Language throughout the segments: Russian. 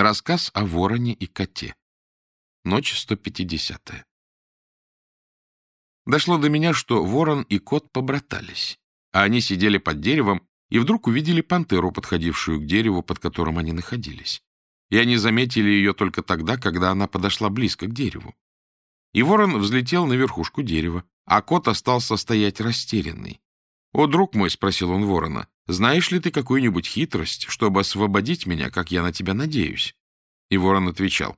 Рассказ о вороне и коте. Ночь 150 -я. Дошло до меня, что ворон и кот побратались, а они сидели под деревом и вдруг увидели пантеру, подходившую к дереву, под которым они находились. И они заметили ее только тогда, когда она подошла близко к дереву. И ворон взлетел на верхушку дерева, а кот остался стоять растерянный. «О, друг мой», — спросил он ворона, знаешь ли ты какую-нибудь хитрость, чтобы освободить меня, как я на тебя надеюсь? И ворон отвечал.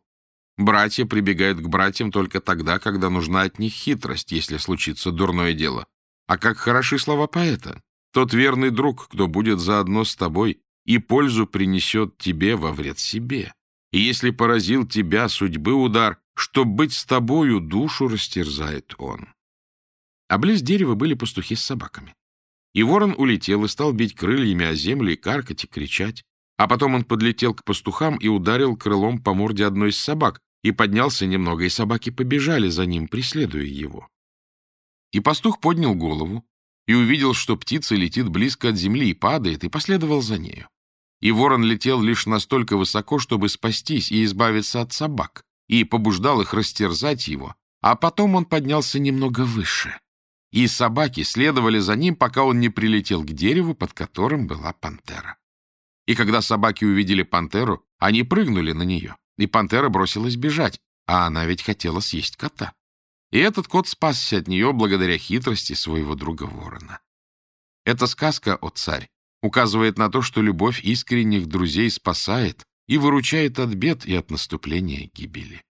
Братья прибегают к братьям только тогда, когда нужна от них хитрость, если случится дурное дело. А как хороши слова поэта. Тот верный друг, кто будет заодно с тобой и пользу принесет тебе во вред себе. И если поразил тебя судьбы удар, что быть с тобою душу растерзает он. А близ дерева были пастухи с собаками. И ворон улетел и стал бить крыльями о землю и каркать и кричать. А потом он подлетел к пастухам и ударил крылом по морде одной из собак, и поднялся немного, и собаки побежали за ним, преследуя его. И пастух поднял голову и увидел, что птица летит близко от земли и падает, и последовал за нею. И ворон летел лишь настолько высоко, чтобы спастись и избавиться от собак, и побуждал их растерзать его, а потом он поднялся немного выше и собаки следовали за ним, пока он не прилетел к дереву, под которым была пантера. И когда собаки увидели пантеру, они прыгнули на нее, и пантера бросилась бежать, а она ведь хотела съесть кота. И этот кот спасся от нее благодаря хитрости своего друга ворона. Эта сказка, о царь, указывает на то, что любовь искренних друзей спасает и выручает от бед и от наступления гибели.